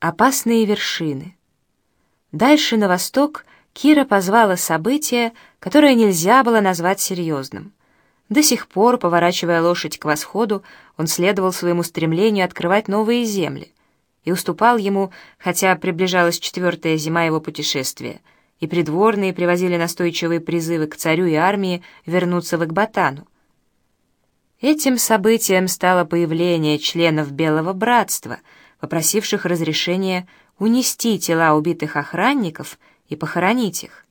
Опасные вершины. Дальше на восток Кира позвала событие, которое нельзя было назвать серьезным. До сих пор, поворачивая лошадь к восходу, он следовал своему стремлению открывать новые земли и уступал ему, хотя приближалась четвертая зима его путешествия, и придворные привозили настойчивые призывы к царю и армии вернуться в Экбатану. Этим событием стало появление членов Белого Братства — попросивших разрешения унести тела убитых охранников и похоронить их.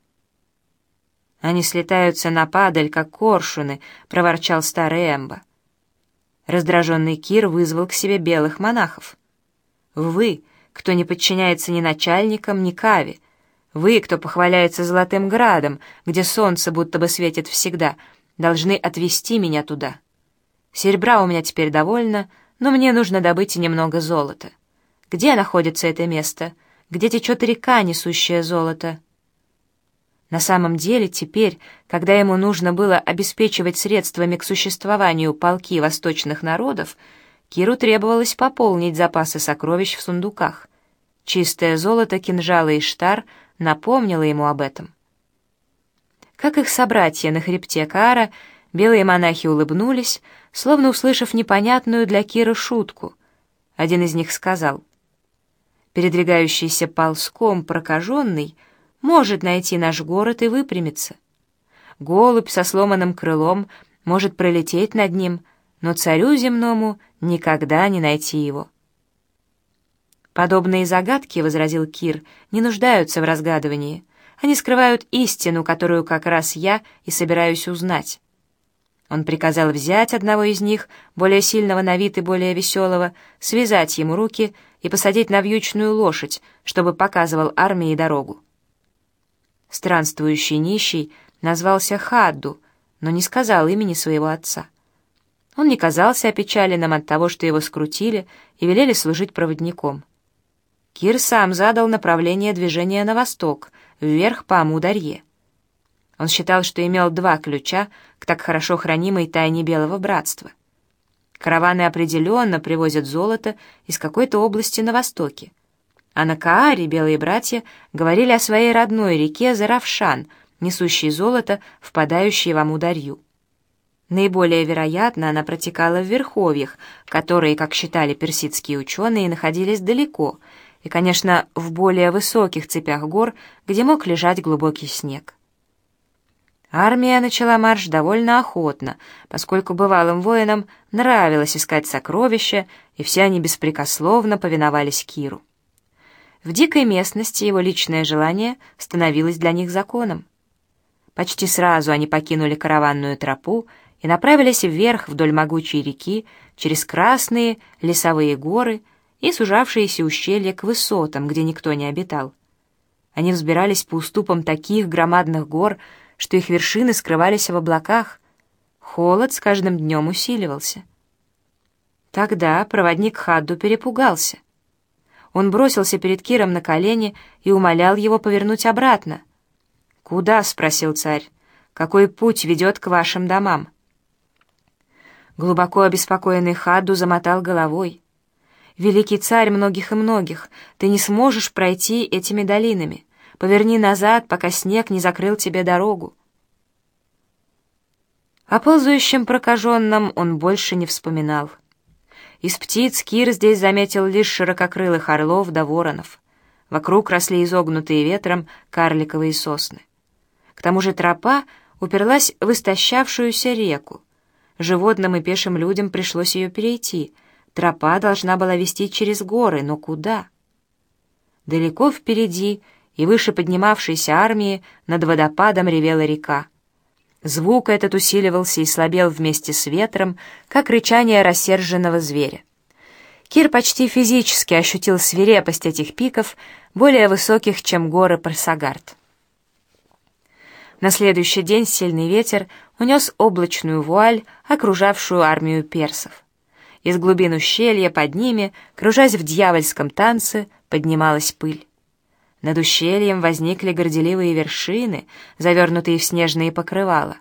«Они слетаются на падаль, как коршуны», — проворчал старый Эмба. Раздраженный Кир вызвал к себе белых монахов. «Вы, кто не подчиняется ни начальникам, ни каве, вы, кто похваляется Золотым Градом, где солнце будто бы светит всегда, должны отвести меня туда. Серебра у меня теперь довольно, но мне нужно добыть немного золота. Где находится это место? Где течет река, несущая золото? На самом деле, теперь, когда ему нужно было обеспечивать средствами к существованию полки восточных народов, Киру требовалось пополнить запасы сокровищ в сундуках. Чистое золото кинжала и штар напомнило ему об этом. Как их собратья на хребте Каара, белые монахи улыбнулись, словно услышав непонятную для Кира шутку. Один из них сказал, передвигающийся ползком прокаженный, может найти наш город и выпрямиться. Голубь со сломанным крылом может пролететь над ним, но царю земному никогда не найти его. «Подобные загадки, — возразил Кир, — не нуждаются в разгадывании. Они скрывают истину, которую как раз я и собираюсь узнать». Он приказал взять одного из них, более сильного на вид и более веселого, связать ему руки и посадить на вьючную лошадь, чтобы показывал армии дорогу. Странствующий нищий назвался Хадду, но не сказал имени своего отца. Он не казался опечаленным от того, что его скрутили и велели служить проводником. Кир сам задал направление движения на восток, вверх по Амударье. Он считал, что имел два ключа к так хорошо хранимой тайне Белого Братства. Караваны определенно привозят золото из какой-то области на востоке. А на Кааре белые братья говорили о своей родной реке Заравшан, несущей золото, впадающей в Амударью. Наиболее вероятно, она протекала в верховьях, которые, как считали персидские ученые, находились далеко, и, конечно, в более высоких цепях гор, где мог лежать глубокий снег. Армия начала марш довольно охотно, поскольку бывалым воинам нравилось искать сокровища, и все они беспрекословно повиновались Киру. В дикой местности его личное желание становилось для них законом. Почти сразу они покинули караванную тропу и направились вверх вдоль могучей реки, через красные лесовые горы и сужавшиеся ущелья к высотам, где никто не обитал. Они взбирались по уступам таких громадных гор, что их вершины скрывались в облаках. Холод с каждым днем усиливался. Тогда проводник Хадду перепугался. Он бросился перед Киром на колени и умолял его повернуть обратно. «Куда?» — спросил царь. «Какой путь ведет к вашим домам?» Глубоко обеспокоенный Хадду замотал головой. «Великий царь многих и многих, ты не сможешь пройти этими долинами. Поверни назад, пока снег не закрыл тебе дорогу. О ползающем прокаженном он больше не вспоминал. Из птиц Кир здесь заметил лишь ширококрылых орлов да воронов. Вокруг росли изогнутые ветром карликовые сосны. К тому же тропа уперлась в истощавшуюся реку. Животным и пешим людям пришлось ее перейти. Тропа должна была вести через горы, но куда? Далеко впереди и выше поднимавшейся армии над водопадом ревела река. Звук этот усиливался и слабел вместе с ветром, как рычание рассерженного зверя. Кир почти физически ощутил свирепость этих пиков, более высоких, чем горы Парсагард. На следующий день сильный ветер унес облачную вуаль, окружавшую армию персов. Из глубин ущелья под ними, кружась в дьявольском танце, поднималась пыль. Над ущельем возникли горделивые вершины, завернутые в снежные покрывала.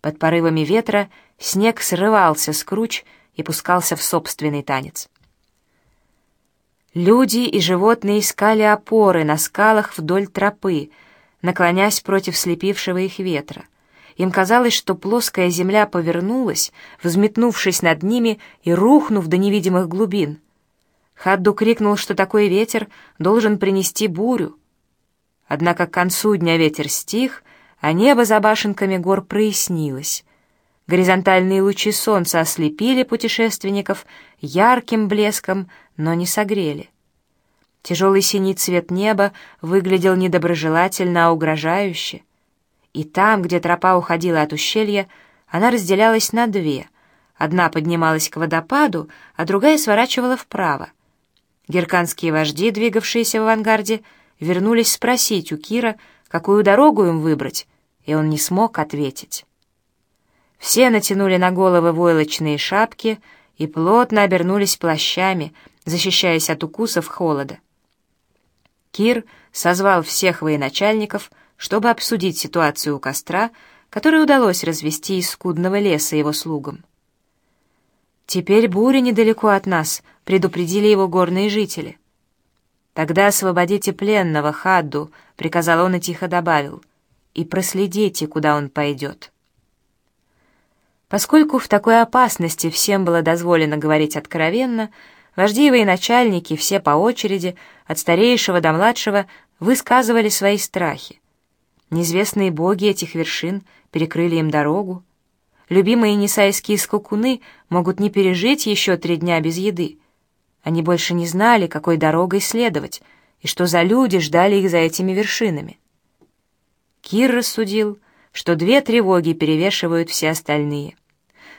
Под порывами ветра снег срывался с круч и пускался в собственный танец. Люди и животные искали опоры на скалах вдоль тропы, наклонясь против слепившего их ветра. Им казалось, что плоская земля повернулась, взметнувшись над ними и рухнув до невидимых глубин. Хадду крикнул, что такой ветер должен принести бурю. Однако к концу дня ветер стих, а небо за башенками гор прояснилось. Горизонтальные лучи солнца ослепили путешественников ярким блеском, но не согрели. Тяжелый синий цвет неба выглядел недоброжелательно, а угрожающе. И там, где тропа уходила от ущелья, она разделялась на две. Одна поднималась к водопаду, а другая сворачивала вправо. Герканские вожди, двигавшиеся в авангарде, вернулись спросить у Кира, какую дорогу им выбрать, и он не смог ответить. Все натянули на головы войлочные шапки и плотно обернулись плащами, защищаясь от укусов холода. Кир созвал всех военачальников, чтобы обсудить ситуацию у костра, который удалось развести из скудного леса его слугам. «Теперь буря недалеко от нас», — предупредили его горные жители. «Тогда освободите пленного, Хадду», — приказал он и тихо добавил, — «и проследите, куда он пойдет». Поскольку в такой опасности всем было дозволено говорить откровенно, Вожди и военачальники, все по очереди, от старейшего до младшего, высказывали свои страхи. Неизвестные боги этих вершин перекрыли им дорогу. Любимые несайские скакуны могут не пережить еще три дня без еды. Они больше не знали, какой дорогой следовать, и что за люди ждали их за этими вершинами. Кир рассудил, что две тревоги перевешивают все остальные.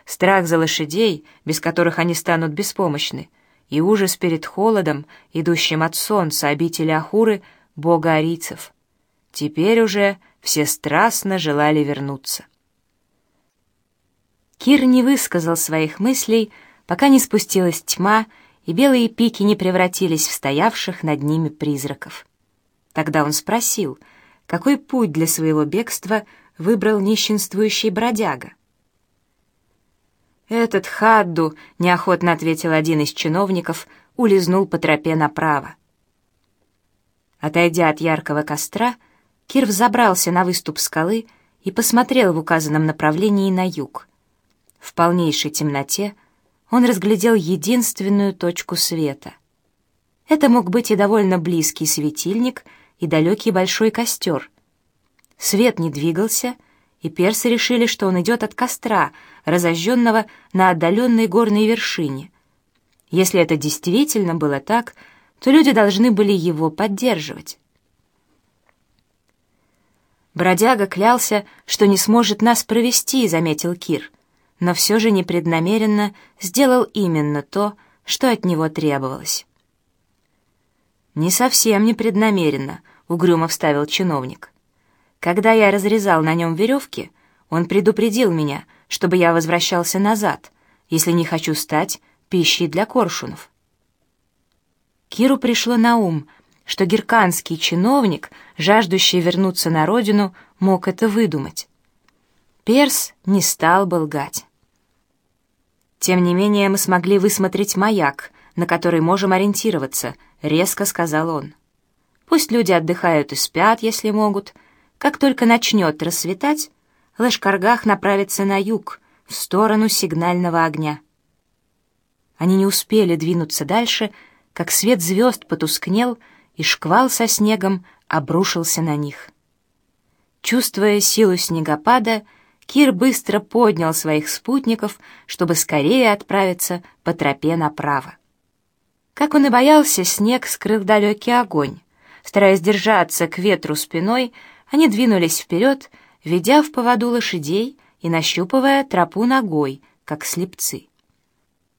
Страх за лошадей, без которых они станут беспомощны, и ужас перед холодом, идущим от солнца обители Ахуры, бога арийцев. Теперь уже все страстно желали вернуться. Кир не высказал своих мыслей, пока не спустилась тьма, и белые пики не превратились в стоявших над ними призраков. Тогда он спросил, какой путь для своего бегства выбрал нищенствующий бродяга. «Этот Хадду», — неохотно ответил один из чиновников, улизнул по тропе направо. Отойдя от яркого костра, Кир взобрался на выступ скалы и посмотрел в указанном направлении на юг. В полнейшей темноте он разглядел единственную точку света. Это мог быть и довольно близкий светильник, и далекий большой костер. Свет не двигался, и персы решили, что он идет от костра, разожженного на отдаленной горной вершине. Если это действительно было так, то люди должны были его поддерживать. Бродяга клялся, что не сможет нас провести, заметил Кир, но все же непреднамеренно сделал именно то, что от него требовалось. «Не совсем непреднамеренно», — угрюмо вставил чиновник. Когда я разрезал на нем веревки, он предупредил меня, чтобы я возвращался назад, если не хочу стать пищей для коршунов. Киру пришло на ум, что герканский чиновник, жаждущий вернуться на родину, мог это выдумать. Перс не стал бы лгать. «Тем не менее мы смогли высмотреть маяк, на который можем ориентироваться», — резко сказал он. «Пусть люди отдыхают и спят, если могут, как только начнет рассветать, Лашкаргах направится на юг, в сторону сигнального огня. Они не успели двинуться дальше, как свет звезд потускнел, и шквал со снегом обрушился на них. Чувствуя силу снегопада, Кир быстро поднял своих спутников, чтобы скорее отправиться по тропе направо. Как он и боялся, снег скрыл далекий огонь. Стараясь держаться к ветру спиной, они двинулись вперед, ведя в поводу лошадей и нащупывая тропу ногой, как слепцы.